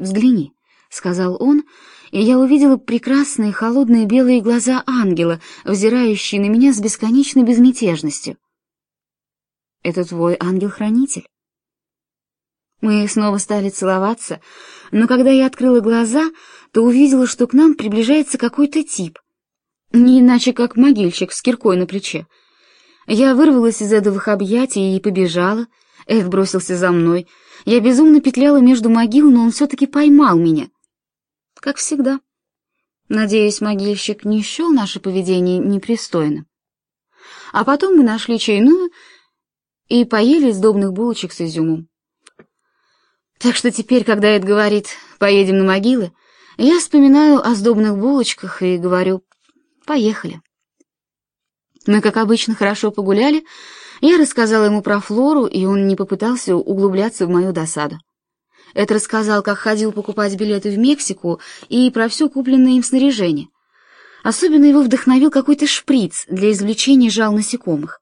взгляни», — сказал он, и я увидела прекрасные холодные белые глаза ангела, взирающие на меня с бесконечной безмятежностью. «Это твой ангел-хранитель?» Мы снова стали целоваться, но когда я открыла глаза, то увидела, что к нам приближается какой-то тип. Не иначе, как могильщик с киркой на плече. Я вырвалась из эдовых объятий и побежала. Эд бросился за мной. Я безумно петляла между могил, но он все-таки поймал меня. Как всегда. Надеюсь, могильщик не счел наше поведение непристойным. А потом мы нашли чайную и поели сдобных булочек с изюмом. Так что теперь, когда Эд говорит «поедем на могилы», я вспоминаю о сдобных булочках и говорю «поехали». Мы, как обычно, хорошо погуляли. Я рассказала ему про Флору, и он не попытался углубляться в мою досаду. Эд рассказал, как ходил покупать билеты в Мексику и про все купленное им снаряжение. Особенно его вдохновил какой-то шприц для извлечения жал насекомых.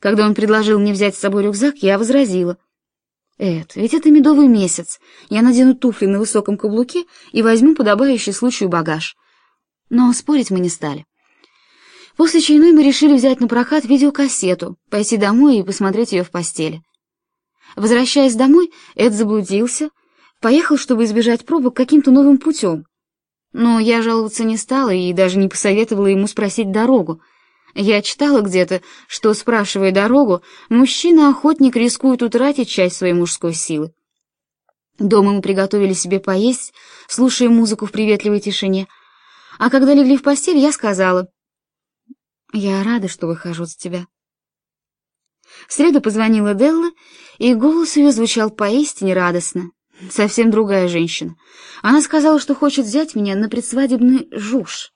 Когда он предложил мне взять с собой рюкзак, я возразила. «Эд, ведь это медовый месяц. Я надену туфли на высоком каблуке и возьму подобающий случаю багаж». Но спорить мы не стали. После чайной мы решили взять на прокат видеокассету, пойти домой и посмотреть ее в постели. Возвращаясь домой, Эд заблудился, поехал, чтобы избежать пробок, каким-то новым путем. Но я жаловаться не стала и даже не посоветовала ему спросить дорогу. Я читала где-то, что, спрашивая дорогу, мужчина-охотник рискует утратить часть своей мужской силы. Дома мы приготовили себе поесть, слушая музыку в приветливой тишине. А когда легли в постель, я сказала, «Я рада, что выхожу за тебя». В среду позвонила Делла, и голос ее звучал поистине радостно. Совсем другая женщина. Она сказала, что хочет взять меня на предсвадебный жуж.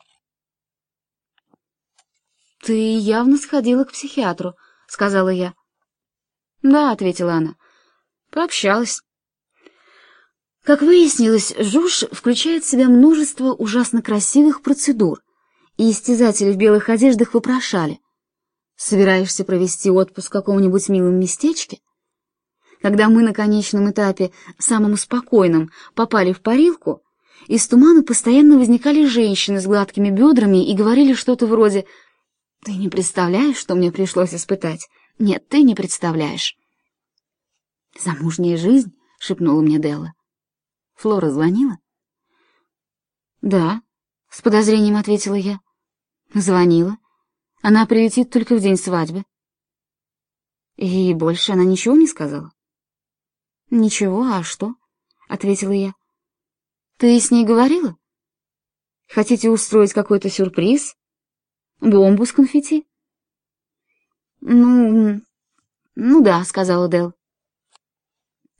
«Ты явно сходила к психиатру», — сказала я. «Да», — ответила она, — «пообщалась». Как выяснилось, жуж включает в себя множество ужасно красивых процедур, и истязатели в белых одеждах вопрошали. «Собираешься провести отпуск в каком-нибудь милом местечке?» Когда мы на конечном этапе, самым спокойным, попали в парилку, из тумана постоянно возникали женщины с гладкими бедрами и говорили что-то вроде «Ты не представляешь, что мне пришлось испытать? Нет, ты не представляешь». «Замужняя жизнь?» — шепнула мне Делла. «Флора звонила?» «Да», — с подозрением ответила я. «Звонила. Она прилетит только в день свадьбы». «И больше она ничего не сказала?» «Ничего, а что?» — ответила я. «Ты с ней говорила? Хотите устроить какой-то сюрприз? Бомбу с конфетти?» «Ну, ну да», — сказала Дел.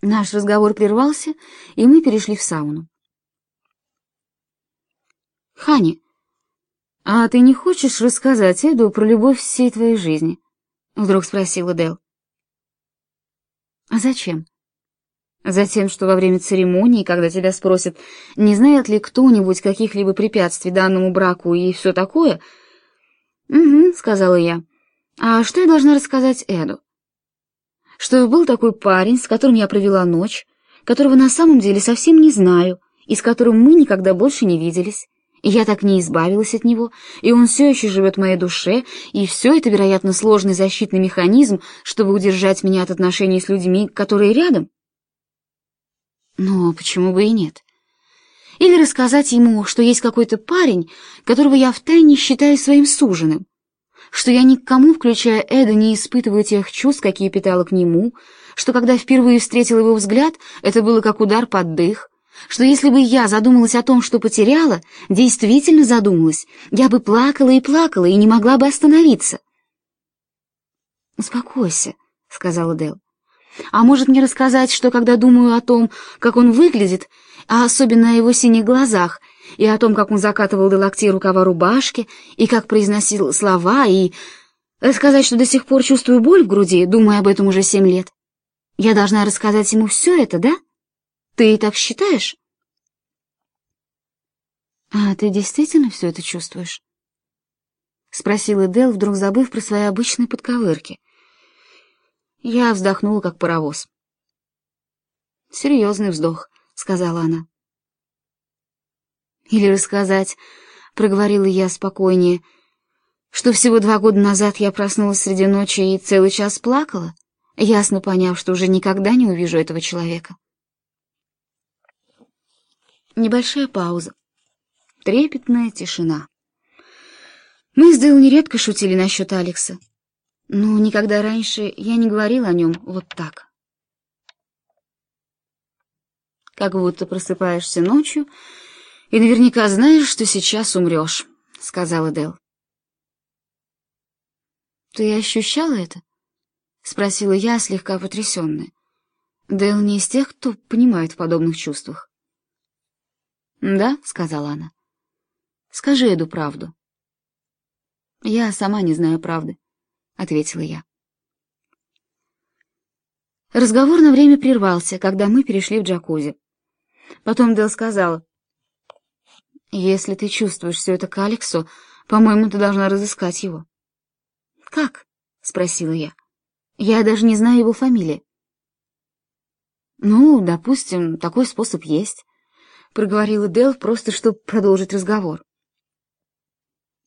Наш разговор прервался, и мы перешли в сауну. «Хани, а ты не хочешь рассказать Эду про любовь всей твоей жизни?» — вдруг спросила Дел. «А зачем?» Затем, что во время церемонии, когда тебя спросят, не знает ли кто-нибудь каких-либо препятствий данному браку и все такое... «Угу», — сказала я. «А что я должна рассказать Эду?» «Что был такой парень, с которым я провела ночь, которого на самом деле совсем не знаю, и с которым мы никогда больше не виделись. Я так не избавилась от него, и он все еще живет в моей душе, и все это, вероятно, сложный защитный механизм, чтобы удержать меня от отношений с людьми, которые рядом». Но почему бы и нет? Или рассказать ему, что есть какой-то парень, которого я втайне считаю своим суженым, что я никому, включая Эда, не испытываю тех чувств, какие питала к нему, что когда впервые встретил его взгляд, это было как удар под дых, что если бы я задумалась о том, что потеряла, действительно задумалась, я бы плакала и плакала и не могла бы остановиться. «Успокойся», — сказала Дел. А может мне рассказать, что когда думаю о том, как он выглядит, а особенно о его синих глазах, и о том, как он закатывал до локтей рукава рубашки, и как произносил слова, и... Рассказать, что до сих пор чувствую боль в груди, думая об этом уже семь лет. Я должна рассказать ему все это, да? Ты так считаешь? А ты действительно все это чувствуешь? Спросила Дел, вдруг забыв про свои обычные подковырки — я вздохнула, как паровоз. «Серьезный вздох», — сказала она. Или рассказать, проговорила я спокойнее, что всего два года назад я проснулась среди ночи и целый час плакала, ясно поняв, что уже никогда не увижу этого человека. Небольшая пауза. Трепетная тишина. Мы с Дэл нередко шутили насчет Алекса, но никогда раньше я не говорила о нем вот так. Как будто просыпаешься ночью и наверняка знаешь, что сейчас умрешь, — сказала Дэл. «Ты ощущала это?» — спросила я, слегка потрясенная. Дэл не из тех, кто понимает в подобных чувствах. «Да», — сказала она. «Скажи Эду правду». «Я сама не знаю правды», — ответила я. Разговор на время прервался, когда мы перешли в джакузи. Потом Дэл сказала, «Если ты чувствуешь все это к Алексу, по-моему, ты должна разыскать его». «Как?» — спросила я. «Я даже не знаю его фамилии». «Ну, допустим, такой способ есть», — проговорила Дэл, просто чтобы продолжить разговор.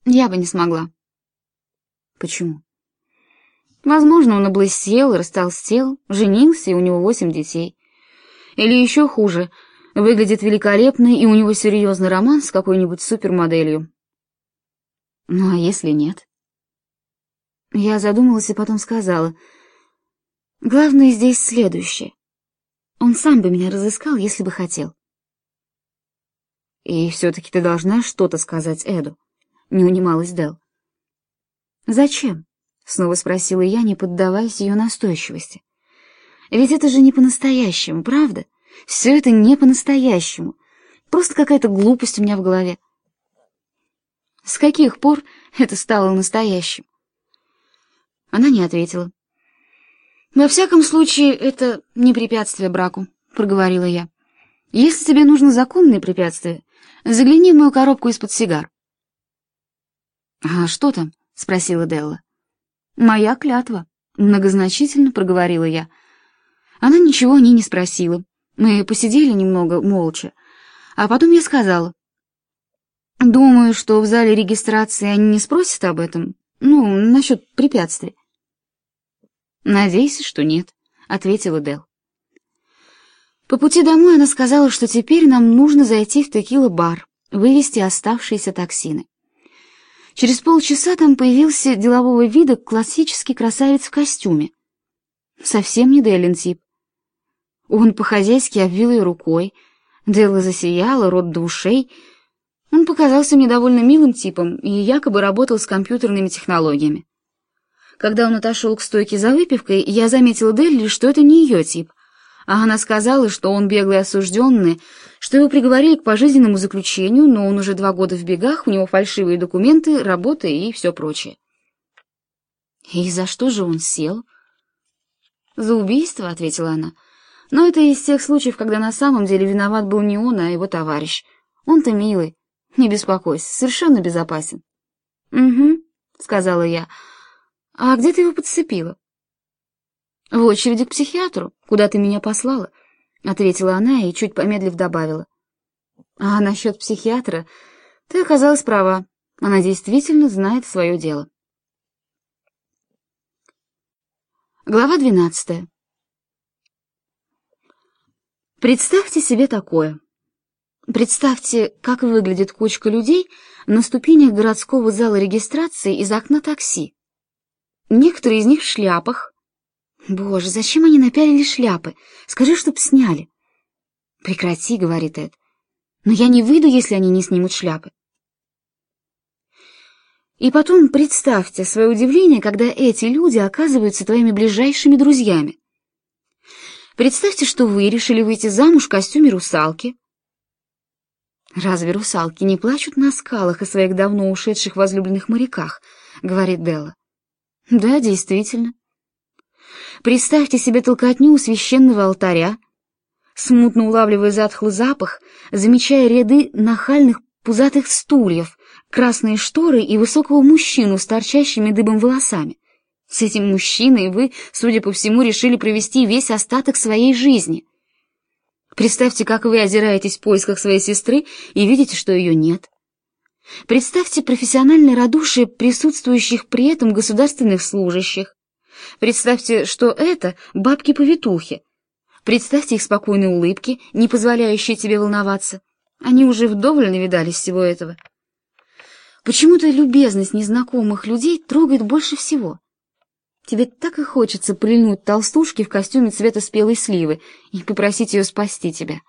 «Я бы не смогла». «Почему?» «Возможно, он облысел, растолстел, женился, и у него восемь детей. Или еще хуже — выглядит великолепно, и у него серьезный роман с какой-нибудь супермоделью. Ну а если нет? Я задумалась и потом сказала. Главное здесь следующее. Он сам бы меня разыскал, если бы хотел. И все-таки ты должна что-то сказать Эду, не унималась Дел. Зачем? Снова спросила я, не поддаваясь ее настойчивости. Ведь это же не по-настоящему, правда? Все это не по-настоящему. Просто какая-то глупость у меня в голове. С каких пор это стало настоящим? Она не ответила. «Во всяком случае, это не препятствие браку», — проговорила я. «Если тебе нужно законные препятствия, загляни в мою коробку из-под сигар». «А что там?» — спросила Делла. «Моя клятва», — многозначительно проговорила я. Она ничего о ней не спросила. Мы посидели немного молча, а потом я сказала. «Думаю, что в зале регистрации они не спросят об этом, ну, насчет препятствий». «Надейся, что нет», — ответила Дел. По пути домой она сказала, что теперь нам нужно зайти в текила-бар, вывести оставшиеся токсины. Через полчаса там появился делового вида классический красавец в костюме. Совсем не Делин тип. Он по-хозяйски обвил ее рукой. Делла засияла, рот до ушей. Он показался мне довольно милым типом и якобы работал с компьютерными технологиями. Когда он отошел к стойке за выпивкой, я заметила Делли, что это не ее тип, а она сказала, что он беглый осужденный, что его приговорили к пожизненному заключению, но он уже два года в бегах, у него фальшивые документы, работа и все прочее. «И за что же он сел?» «За убийство», — ответила она. Но это из тех случаев, когда на самом деле виноват был не он, а его товарищ. Он-то милый, не беспокойся, совершенно безопасен. «Угу», — сказала я. «А где ты его подцепила?» «В очереди к психиатру, куда ты меня послала», — ответила она и, чуть помедлив, добавила. «А насчет психиатра ты оказалась права. Она действительно знает свое дело». Глава двенадцатая. Представьте себе такое. Представьте, как выглядит кучка людей на ступенях городского зала регистрации из окна такси. Некоторые из них в шляпах. Боже, зачем они напялили шляпы? Скажи, чтоб сняли. Прекрати, говорит Эд. Но я не выйду, если они не снимут шляпы. И потом представьте свое удивление, когда эти люди оказываются твоими ближайшими друзьями. Представьте, что вы решили выйти замуж в костюме русалки. Разве русалки не плачут на скалах о своих давно ушедших возлюбленных моряках? говорит Делла. Да, действительно. Представьте себе толкотню у священного алтаря, смутно улавливая затхлый запах, замечая ряды нахальных пузатых стульев, красные шторы и высокого мужчину с торчащими дыбом волосами. С этим мужчиной вы, судя по всему, решили провести весь остаток своей жизни. Представьте, как вы озираетесь в поисках своей сестры и видите, что ее нет. Представьте профессиональное радушие присутствующих при этом государственных служащих. Представьте, что это бабки-повитухи. Представьте их спокойные улыбки, не позволяющие тебе волноваться. Они уже вдоволь навидались всего этого. Почему-то любезность незнакомых людей трогает больше всего. Тебе так и хочется прильнуть толстушке в костюме цвета спелой сливы и попросить ее спасти тебя.